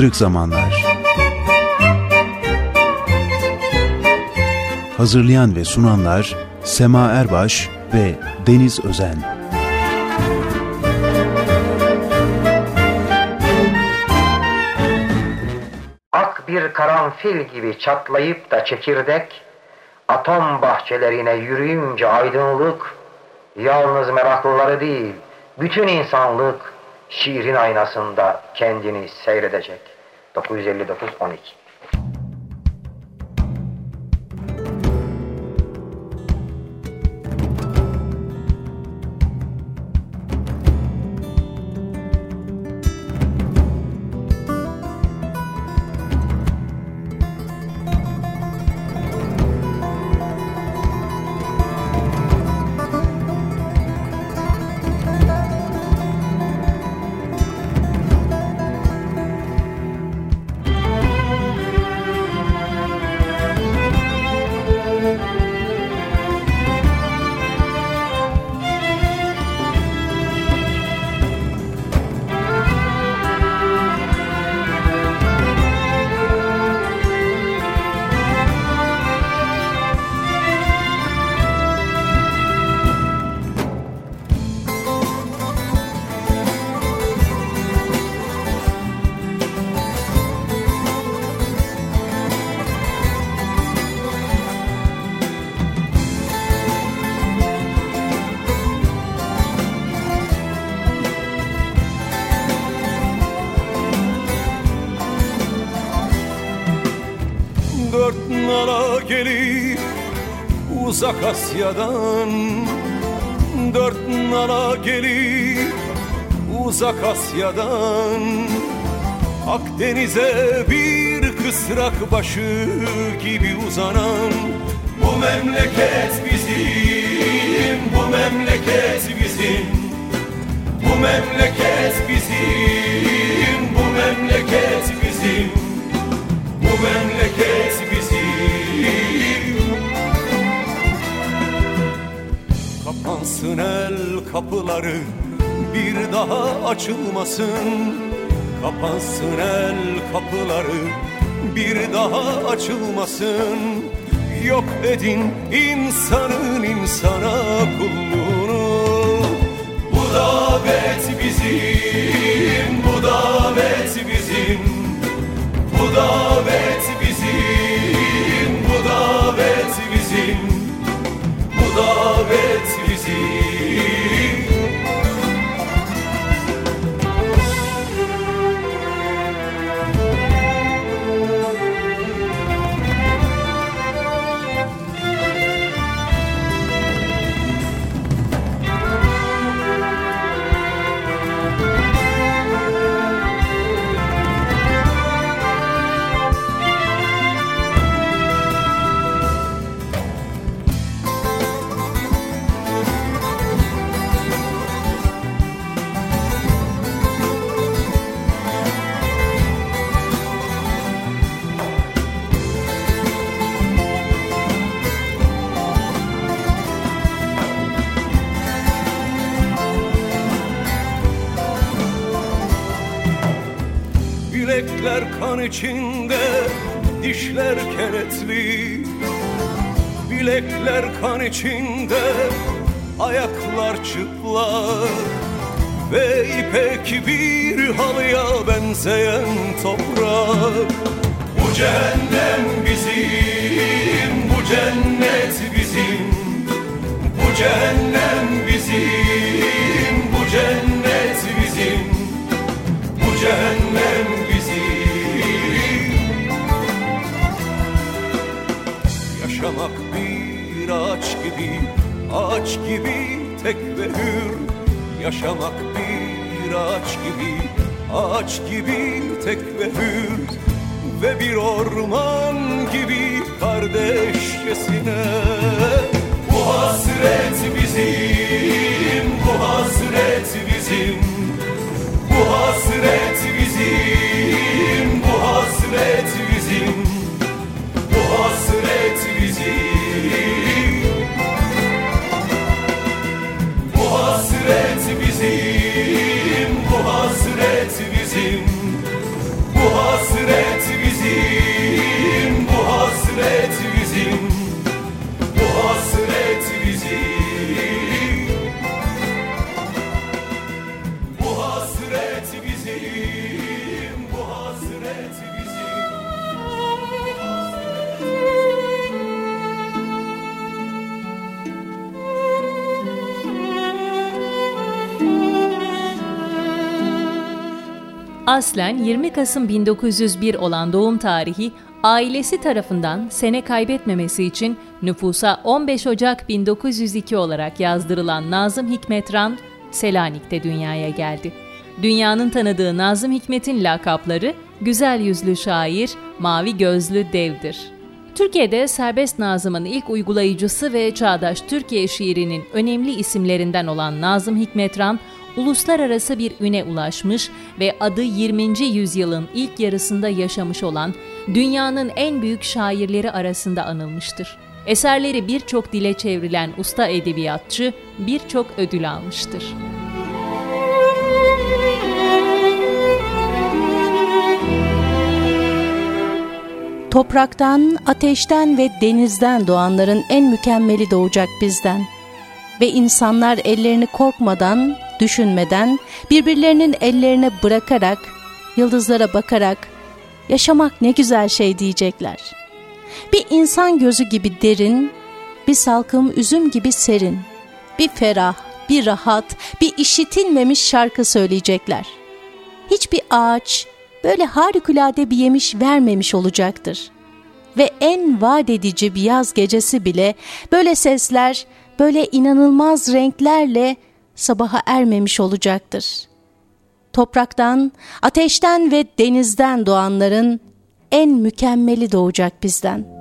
Kırık Zamanlar Hazırlayan ve sunanlar Sema Erbaş ve Deniz Özen Ak bir karanfil gibi çatlayıp da çekirdek, atom bahçelerine yürüyünce aydınlık, yalnız meraklıları değil, bütün insanlık şiirin aynasında kendini seyredecek. 959 12 Asya'dan Dört nala gelir uzak Asya'dan Akdeniz'e bir kısrak başı gibi uzanan Bu memleket bizim, bu memleket bizim Bu memleket bizim, daha açılmasın. Kapansın el kapıları bir daha açılmasın. Yok edin insanın insana kulluğunu. Bu davet bizim, bu davet bizim. Bu davet bizim, kan içinde, dişler kenetli Bilekler kan içinde, ayaklar çıplak Ve ipek bir halıya benzeyen toprak. Bu cehennem bizim, bu cennet bizim. Bu cehennem bizim, bu cennet bizim. Bu cehennem Yaşamak bir ağaç gibi, ağaç gibi tek ve hür. Yaşamak bir ağaç gibi, ağaç gibi tek ve hür. Ve bir orman gibi kardeşçesine. Bu hasret bizim, bu hasret bizim Aslen 20 Kasım 1901 olan doğum tarihi ailesi tarafından sene kaybetmemesi için nüfusa 15 Ocak 1902 olarak yazdırılan Nazım Hikmetran, Selanik'te dünyaya geldi. Dünyanın tanıdığı Nazım Hikmet'in lakapları güzel yüzlü şair, mavi gözlü devdir. Türkiye'de serbest Nazım'ın ilk uygulayıcısı ve çağdaş Türkiye şiirinin önemli isimlerinden olan Nazım Hikmetran, uluslararası bir üne ulaşmış ve adı 20. yüzyılın ilk yarısında yaşamış olan dünyanın en büyük şairleri arasında anılmıştır. Eserleri birçok dile çevrilen usta edebiyatçı birçok ödül almıştır. Topraktan, ateşten ve denizden doğanların en mükemmeli doğacak bizden. Ve insanlar ellerini korkmadan, düşünmeden, birbirlerinin ellerine bırakarak, yıldızlara bakarak, yaşamak ne güzel şey diyecekler. Bir insan gözü gibi derin, bir salkım üzüm gibi serin, bir ferah, bir rahat, bir işitilmemiş şarkı söyleyecekler. Hiçbir ağaç böyle harikulade bir yemiş vermemiş olacaktır. Ve en vaat edici bir yaz gecesi bile böyle sesler, böyle inanılmaz renklerle sabaha ermemiş olacaktır. Topraktan, ateşten ve denizden doğanların en mükemmeli doğacak bizden.''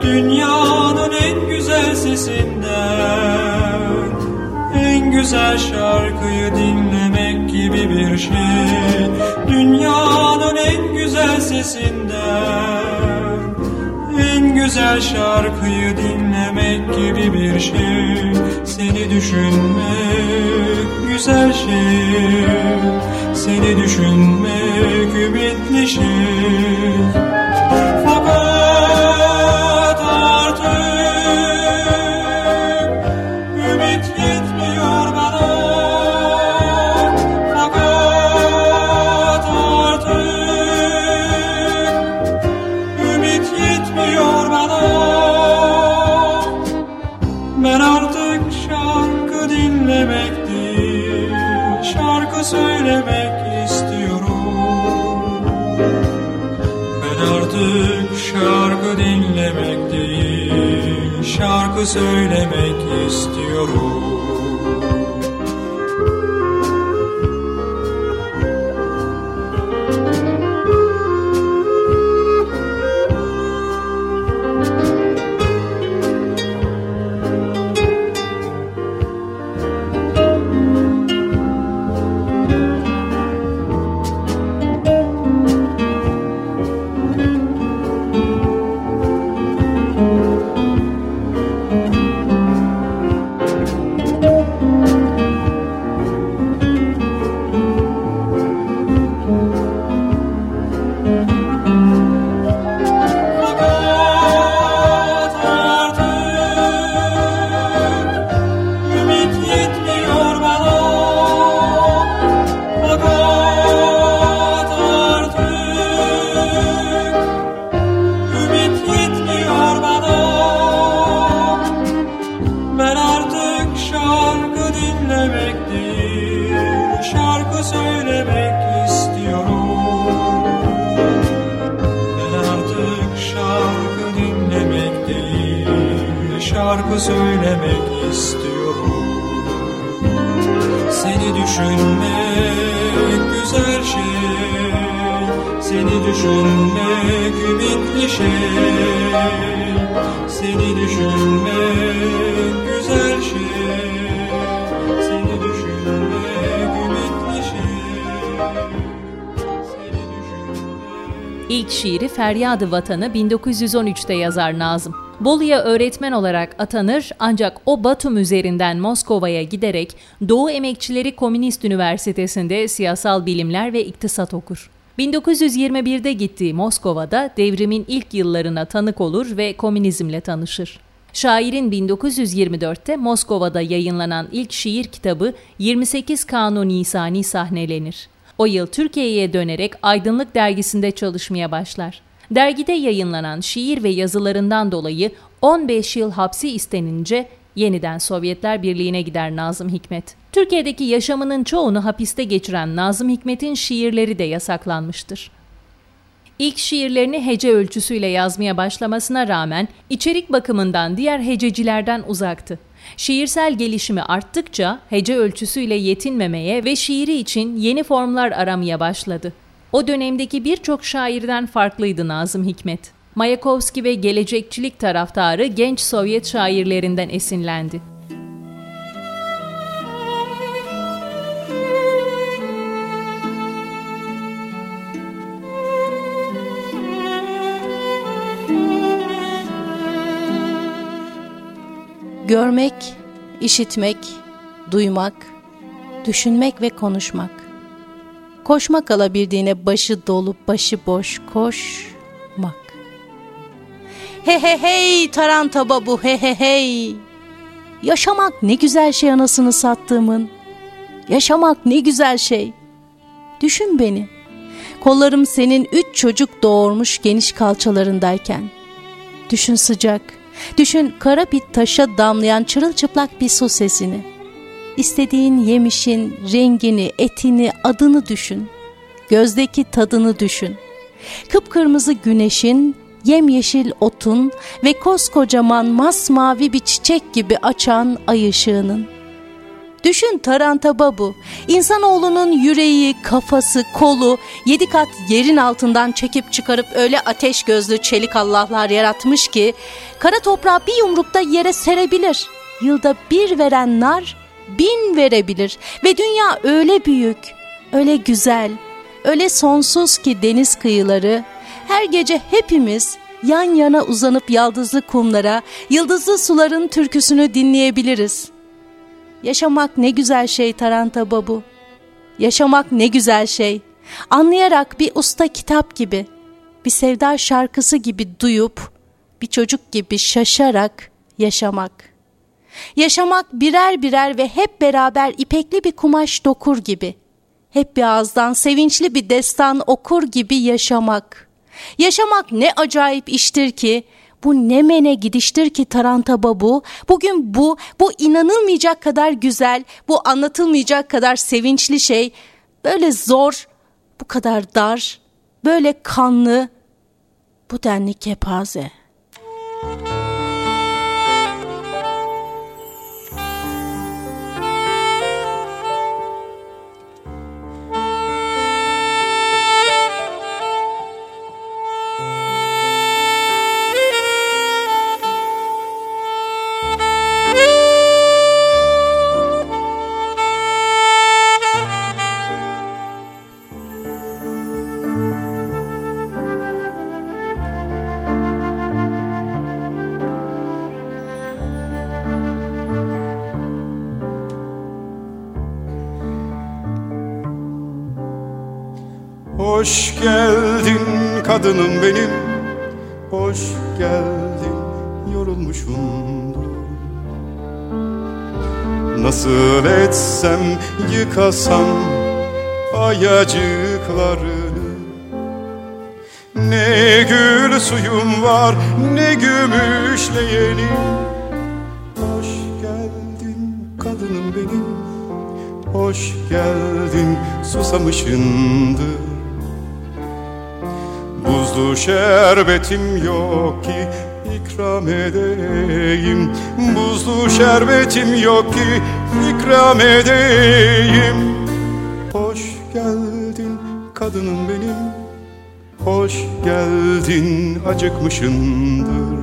Dünyanın en güzel sesinden En güzel şarkıyı dinlemek gibi bir şey. Dünyanın en güzel sesinden En güzel şarkıyı dinlemek gibi bir şey. Seni düşünmek güzel şey. Seni düşünmek ümitli şey şarkı söylemek istiyorum şarkı söylemek istiyorum Seni düşünmek güzel şey. Seni düşünmek ümitli şey. Seni düşünmek güzel şey. Şey. İlk şiiri Feryadı Vatanı 1913'te yazar Nazım. Bolu'ya öğretmen olarak atanır ancak o Batum üzerinden Moskova'ya giderek Doğu Emekçileri Komünist Üniversitesi'nde siyasal bilimler ve iktisat okur. 1921'de gittiği Moskova'da devrimin ilk yıllarına tanık olur ve komünizmle tanışır. Şairin 1924'te Moskova'da yayınlanan ilk şiir kitabı 28 Kanun Nisani sahnelenir. O yıl Türkiye'ye dönerek Aydınlık dergisinde çalışmaya başlar. Dergide yayınlanan şiir ve yazılarından dolayı 15 yıl hapsi istenince yeniden Sovyetler Birliği'ne gider Nazım Hikmet. Türkiye'deki yaşamının çoğunu hapiste geçiren Nazım Hikmet'in şiirleri de yasaklanmıştır. İlk şiirlerini hece ölçüsüyle yazmaya başlamasına rağmen içerik bakımından diğer hececilerden uzaktı. Şiirsel gelişimi arttıkça hece ölçüsüyle yetinmemeye ve şiiri için yeni formlar aramaya başladı. O dönemdeki birçok şairden farklıydı Nazım Hikmet. Mayakovski ve gelecekçilik taraftarı genç Sovyet şairlerinden esinlendi. Görmek, işitmek, duymak, düşünmek ve konuşmak. Koşmak alabildiğine başı dolu, başı boş koşmak. He he hey taranta babu he he hey. Yaşamak ne güzel şey anasını sattığımın. Yaşamak ne güzel şey. Düşün beni. Kollarım senin üç çocuk doğurmuş geniş kalçalarındayken. Düşün sıcak, Düşün kara bir taşa damlayan çırılçıplak bir su sesini. İstediğin yemişin rengini, etini, adını düşün. Gözdeki tadını düşün. Kıpkırmızı güneşin, yemyeşil otun ve koskocaman masmavi bir çiçek gibi açan ay ışığının. Düşün Taranta Babu, insanoğlunun yüreği, kafası, kolu yedi kat yerin altından çekip çıkarıp öyle ateş gözlü çelik Allahlar yaratmış ki kara toprağı bir yumrukta yere serebilir. Yılda bir veren nar bin verebilir ve dünya öyle büyük, öyle güzel, öyle sonsuz ki deniz kıyıları her gece hepimiz yan yana uzanıp yaldızlı kumlara, yıldızlı suların türküsünü dinleyebiliriz.'' Yaşamak ne güzel şey Taranta Babu. Yaşamak ne güzel şey. Anlayarak bir usta kitap gibi, bir sevda şarkısı gibi duyup, bir çocuk gibi şaşarak yaşamak. Yaşamak birer birer ve hep beraber ipekli bir kumaş dokur gibi. Hep bir ağızdan sevinçli bir destan okur gibi yaşamak. Yaşamak ne acayip iştir ki bu ne mene gidiştir ki Taranta Babu. Bugün bu, bu inanılmayacak kadar güzel, bu anlatılmayacak kadar sevinçli şey. Böyle zor, bu kadar dar, böyle kanlı, bu denli kepaze.'' Hoş geldin kadınım benim. Hoş geldin yorulmuşumdur Nasıl etsem yıkasam ayacıklarını. Ne gül suyum var ne gümüşleyeni Hoş geldin kadınım benim. Hoş geldin susamışındır Buzlu şerbetim yok ki ikram edeyim. Buzlu şerbetim yok ki ikram edeyim. Hoş geldin kadınım benim. Hoş geldin acıkmışındır.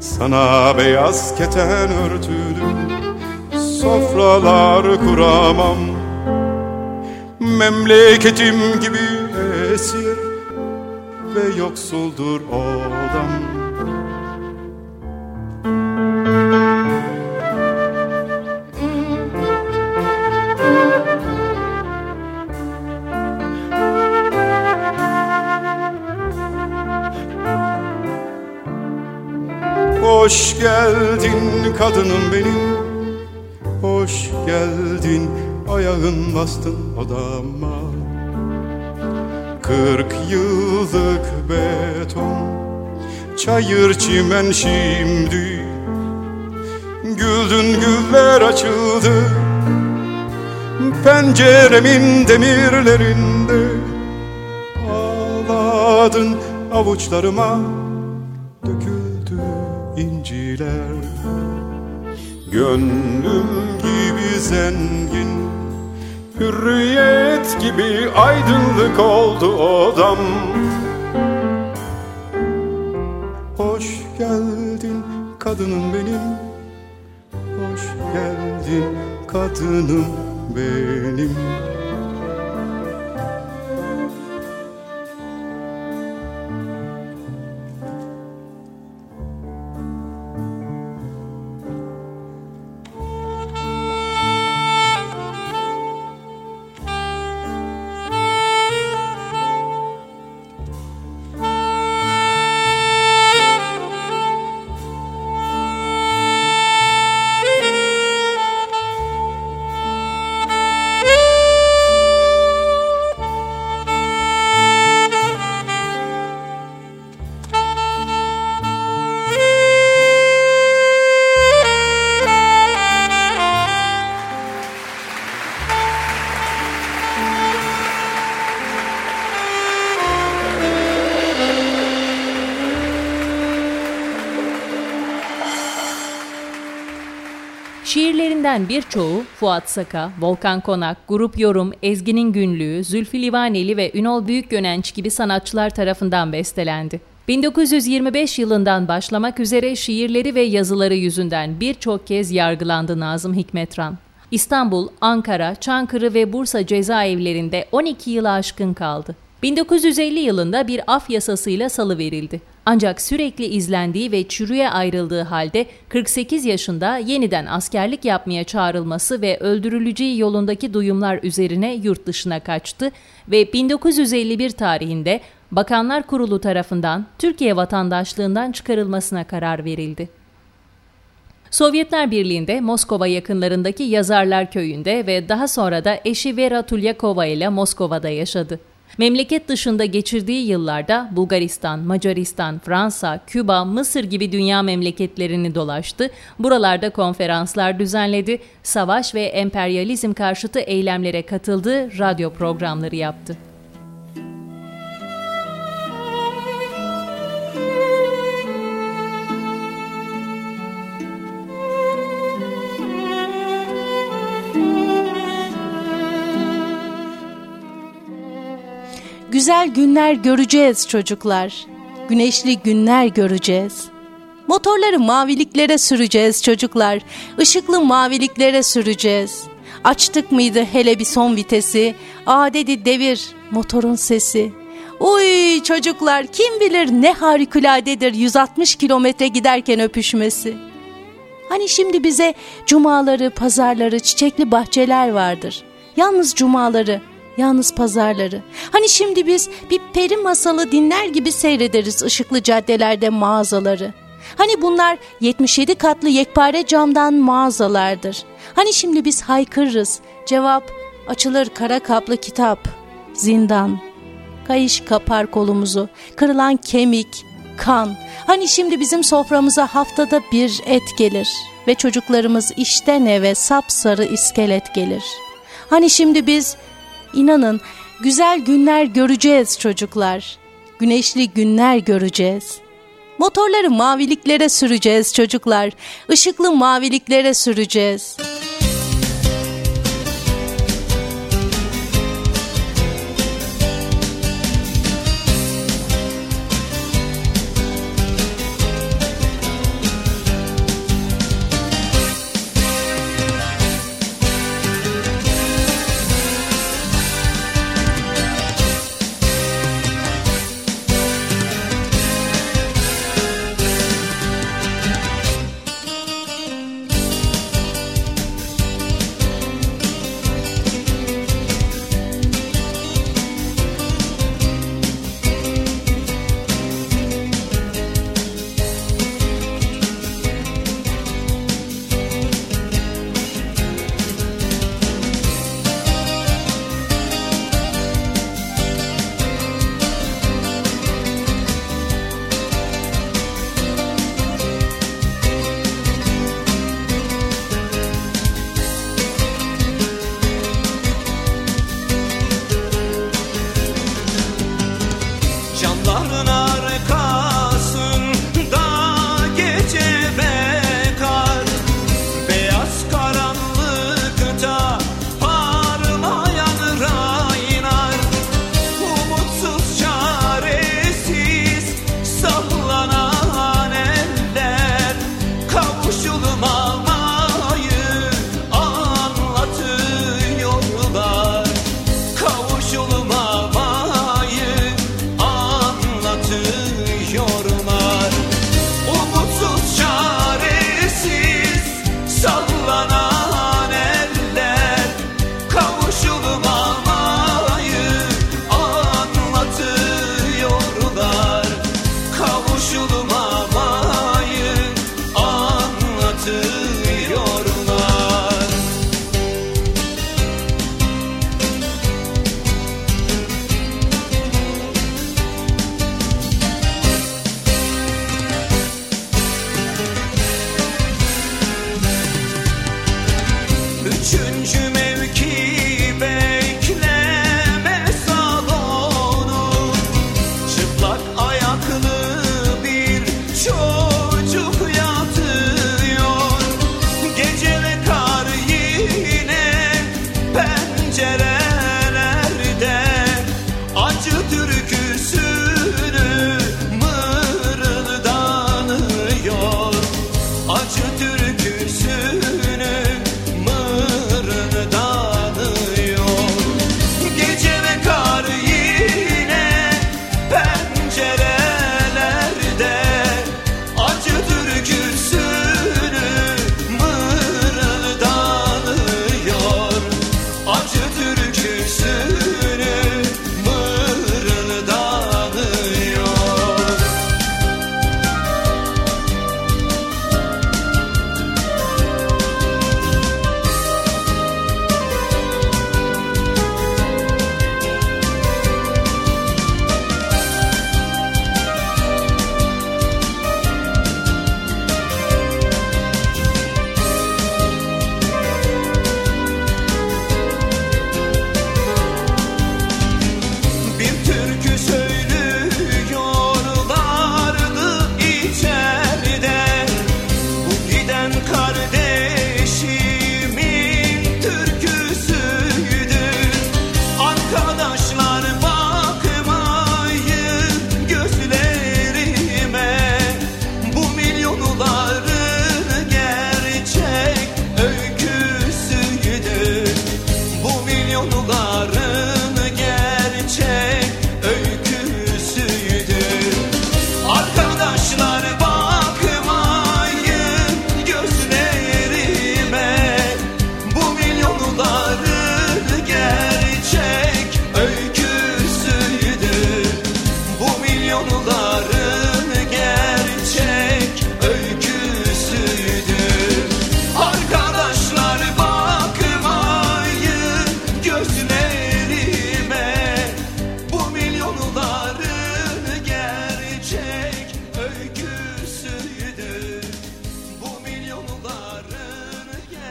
Sana beyaz keten örtülü Sofralar kuramam. Memleketim gibi esir Ve yoksuldur odam Hoş geldin kadınım benim. Hoş geldin ayağın bastın odama Kırk yıllık beton. Çayır çimen şimdi. Güldün güller açıldı. Penceremin demirlerinde. Ağladın avuçlarıma. İnciler. Gönlüm gibi zengin Hürriyet gibi aydınlık oldu odam. Hoş geldin kadınım benim. Hoş geldin kadınım benim Şiirlerinden birçoğu Fuat Saka, Volkan Konak, Grup Yorum, Ezgi'nin Günlüğü, Zülfü Livaneli ve Ünol Büyükgönenç gibi sanatçılar tarafından bestelendi. 1925 yılından başlamak üzere şiirleri ve yazıları yüzünden birçok kez yargılandı Nazım Hikmetran. İstanbul, Ankara, Çankırı ve Bursa cezaevlerinde 12 yılı aşkın kaldı. 1950 yılında bir af yasasıyla salı verildi. Ancak sürekli izlendiği ve çürüye ayrıldığı halde 48 yaşında yeniden askerlik yapmaya çağrılması ve öldürüleceği yolundaki duyumlar üzerine yurt dışına kaçtı ve 1951 tarihinde Bakanlar Kurulu tarafından Türkiye vatandaşlığından çıkarılmasına karar verildi. Sovyetler Birliği'nde Moskova yakınlarındaki Yazarlar Köyü'nde ve daha sonra da eşi Vera Tulyakova ile Moskova'da yaşadı. Memleket dışında geçirdiği yıllarda Bulgaristan, Macaristan, Fransa, Küba, Mısır gibi dünya memleketlerini dolaştı. Buralarda konferanslar düzenledi, savaş ve emperyalizm karşıtı eylemlere katıldı, radyo programları yaptı. Güzel günler göreceğiz çocuklar. Güneşli günler göreceğiz. Motorları maviliklere süreceğiz çocuklar. Işıklı maviliklere süreceğiz. Açtık mıydı hele bir son vitesi? Aa dedi devir motorun sesi. Uy çocuklar kim bilir ne harikuladedir 160 kilometre giderken öpüşmesi. Hani şimdi bize cumaları, pazarları, çiçekli bahçeler vardır. Yalnız cumaları Yalnız pazarları. Hani şimdi biz bir peri masalı dinler gibi seyrederiz ışıklı caddelerde mağazaları. Hani bunlar 77 katlı yekpare camdan mağazalardır. Hani şimdi biz haykırırız. Cevap açılır kara kaplı kitap. Zindan. Kayış kapar kolumuzu. Kırılan kemik, kan. Hani şimdi bizim soframıza haftada bir et gelir. Ve çocuklarımız işten eve sapsarı iskelet gelir. Hani şimdi biz İnanın güzel günler göreceğiz çocuklar. Güneşli günler göreceğiz. Motorları maviliklere süreceğiz çocuklar. Işıklı maviliklere süreceğiz.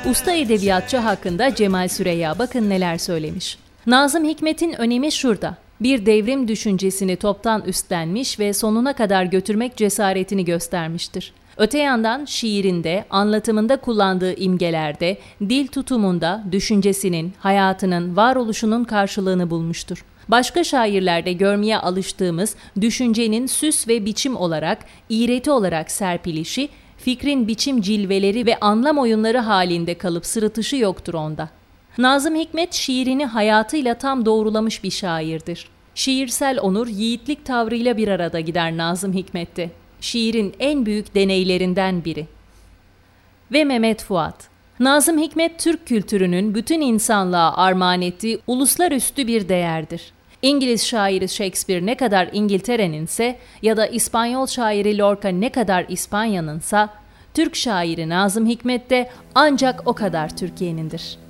Usta edebiyatçı hakkında Cemal Süreyya bakın neler söylemiş. Nazım Hikmet'in önemi şurada. bir devrim düşüncesini toptan üstlenmiş ve sonuna kadar götürmek cesaretini göstermiştir. Öte yandan şiirinde, anlatımında kullandığı imgelerde, dil tutumunda düşüncesinin, hayatının, varoluşunun karşılığını bulmuştur. Başka şairlerde görmeye alıştığımız düşüncenin süs ve biçim olarak, iğreti olarak serpilişi, fikrin biçim cilveleri ve anlam oyunları halinde kalıp sırıtışı yoktur onda. Nazım Hikmet şiirini hayatıyla tam doğrulamış bir şairdir. Şiirsel onur yiğitlik tavrıyla bir arada gider Nazım Hikmet'te. Şiirin en büyük deneylerinden biri. Ve Mehmet Fuat Nazım Hikmet Türk kültürünün bütün insanlığa armağan ettiği uluslararası bir değerdir. İngiliz şairi Shakespeare ne kadar İngiltere'ninse ya da İspanyol şairi Lorca ne kadar İspanya'nınsa, Türk şairi Nazım Hikmet de ancak o kadar Türkiye'nindir.''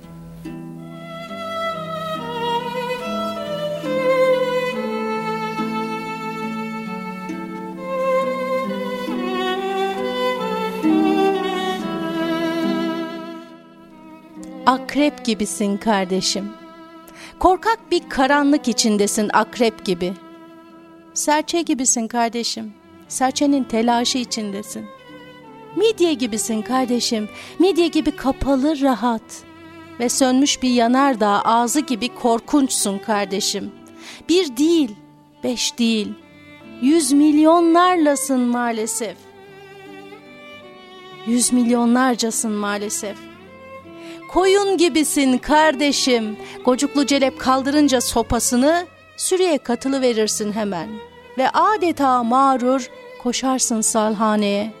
Akrep gibisin kardeşim. Korkak bir karanlık içindesin akrep gibi. Serçe gibisin kardeşim. Serçenin telaşı içindesin. Midye gibisin kardeşim. Midye gibi kapalı rahat. Ve sönmüş bir yanardağ ağzı gibi korkunçsun kardeşim. Bir değil, beş değil, yüz milyonlarlasın maalesef. Yüz milyonlarcasın maalesef. Koyun gibisin kardeşim. Gocuklu celep kaldırınca sopasını sürüye katılı verirsin hemen. Ve adeta mağrur koşarsın salhaneye.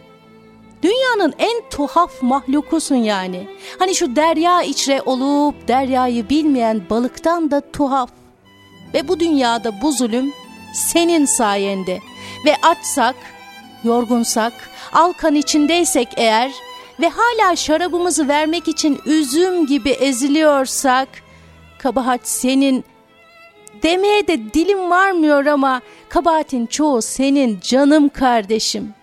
Dünyanın en tuhaf mahlukusun yani. Hani şu derya içre olup deryayı bilmeyen balıktan da tuhaf. Ve bu dünyada bu zulüm senin sayende. Ve açsak, yorgunsak, alkan içindeysek eğer ve hala şarabımızı vermek için üzüm gibi eziliyorsak, kabahat senin demeye de dilim varmıyor ama kabahatin çoğu senin canım kardeşim.''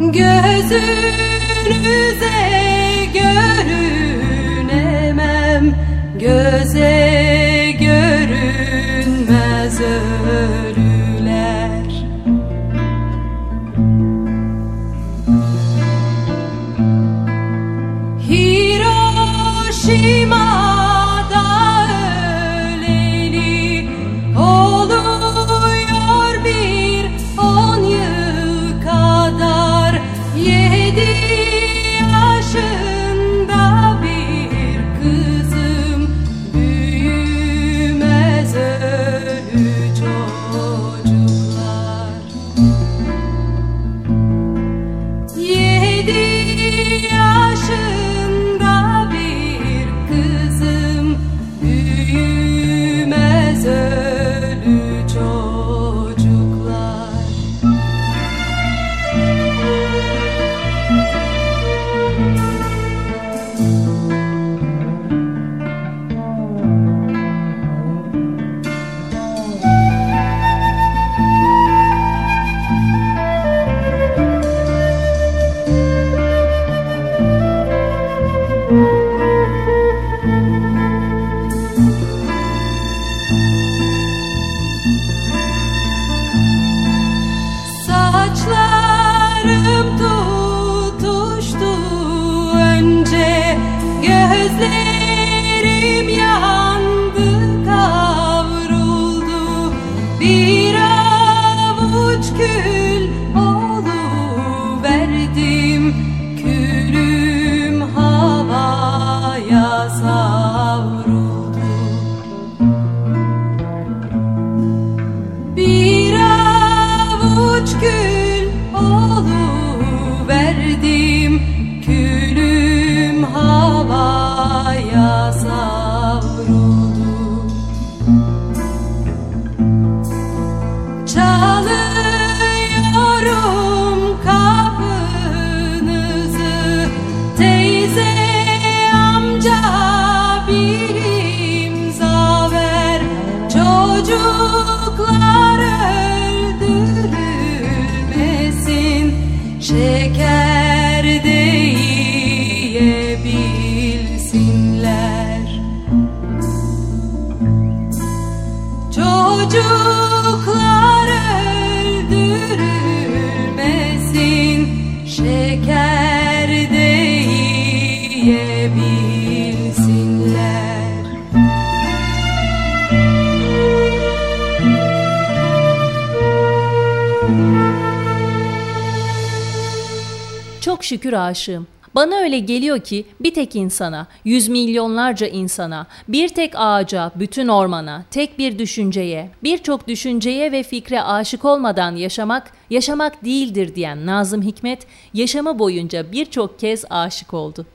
Gözünüze görünemem Göze görünmez ömür. Şükür aşığım. Bana öyle geliyor ki bir tek insana, yüz milyonlarca insana, bir tek ağaca, bütün ormana, tek bir düşünceye, birçok düşünceye ve fikre aşık olmadan yaşamak, yaşamak değildir diyen Nazım Hikmet, yaşamı boyunca birçok kez aşık oldu.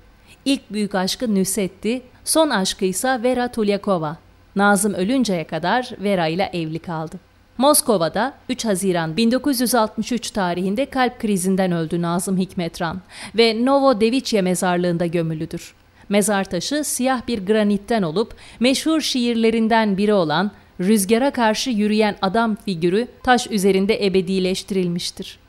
İlk büyük aşkı Nüsetti, son aşkıysa Vera Tulyakova. Nazım ölünceye kadar Vera ile evli kaldı. Moskova'da 3 Haziran 1963 tarihinde kalp krizinden öldü Nazım Hikmetran ve Novodeviçye mezarlığında gömülüdür. Mezar taşı siyah bir granitten olup meşhur şiirlerinden biri olan Rüzgara karşı yürüyen adam figürü taş üzerinde ebedileştirilmiştir.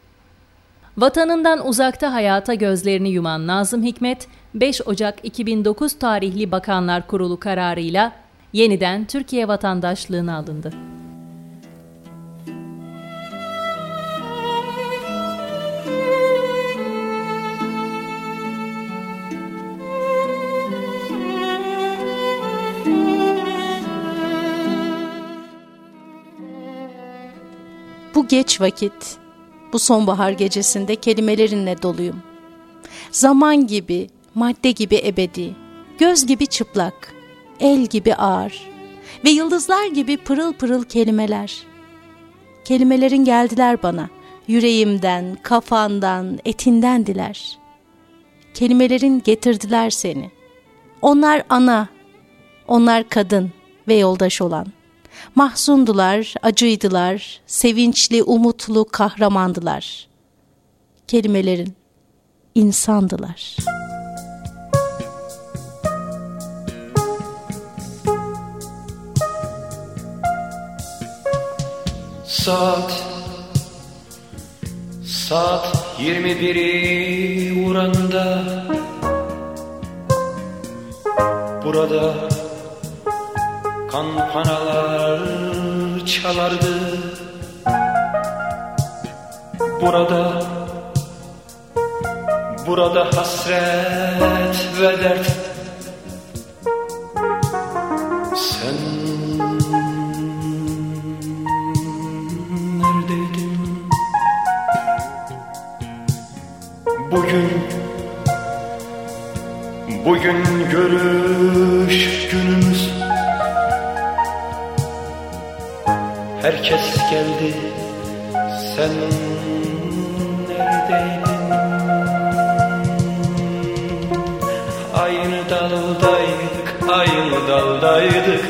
Vatanından uzakta hayata gözlerini yuman Nazım Hikmet, 5 Ocak 2009 tarihli Bakanlar Kurulu kararıyla yeniden Türkiye vatandaşlığına alındı. Geç vakit, bu sonbahar gecesinde kelimelerinle doluyum. Zaman gibi, madde gibi ebedi, göz gibi çıplak, el gibi ağır ve yıldızlar gibi pırıl pırıl kelimeler. Kelimelerin geldiler bana, yüreğimden, kafandan, etinden diler. Kelimelerin getirdiler seni. Onlar ana, onlar kadın ve yoldaş olan. Mahzundular, acıydılar, sevinçli, umutlu, kahramandılar. Kelimelerin insandılar. Saat Saat 21'i vuranda Burada Kampanalar çalardı. Burada Burada hasret ve dert. Sen neredeydin? Bugün Bugün görüş günümüz Herkes geldi. Sen neredeydin? Aynı daldaydık Aynı daldaydık.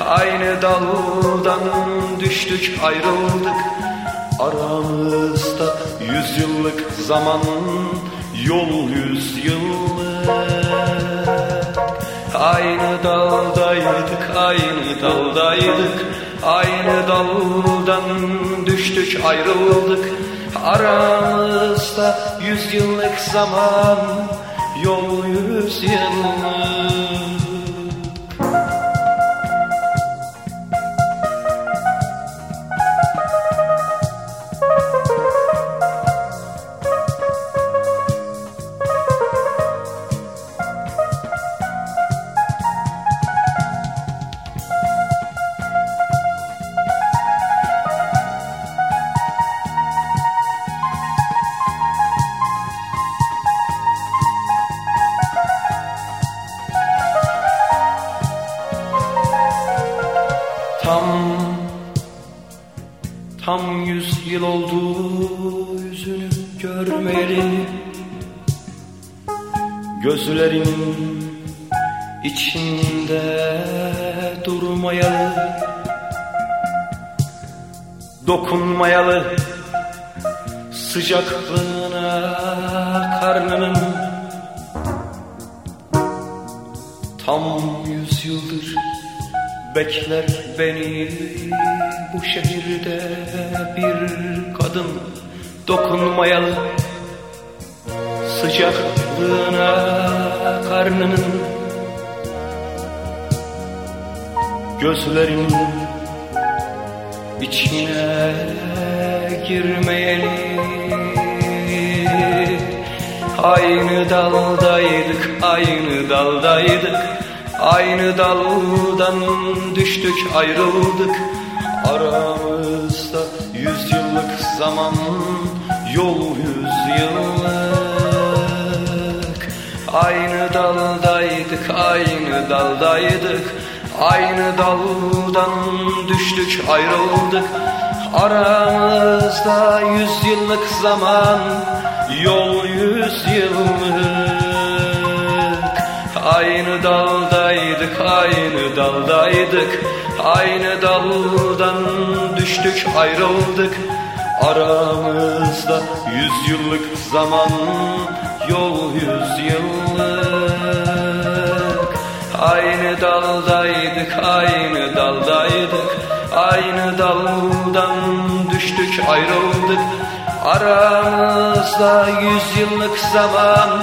Aynı daldan düştük ayrıldık. Aramızda yüz yıllık zaman Yol yüz yıllık. Aynı daldaydık Aynı daldaydık Aynı daldan düştük ayrıldık. Aramızda yüz yıllık zaman Yol yüz bekler beni bu şehirde bir kadın dokunmayalı sıcaklığına karnının gözlerin içine girmeyeli. Aynı daldaydık, aynı daldaydık Aynı daldan düştük, ayrıldık. Aramızda yüz yıllık zaman Yol yüz yıllık. Aynı daldaydık, aynı daldaydık. Aynı daldan düştük, ayrıldık. Aramızda yüz yıllık zaman Yol yüz yıllık Aynı daldaydık, aynı daldaydık. Aynı daldan düştük, ayrıldık. Aramızda yüz yıllık zaman Yol yüz yıllık. Aynı daldaydık, aynı daldaydık. Aynı daldan düştük, ayrıldık. Aramızda yüz yıllık zaman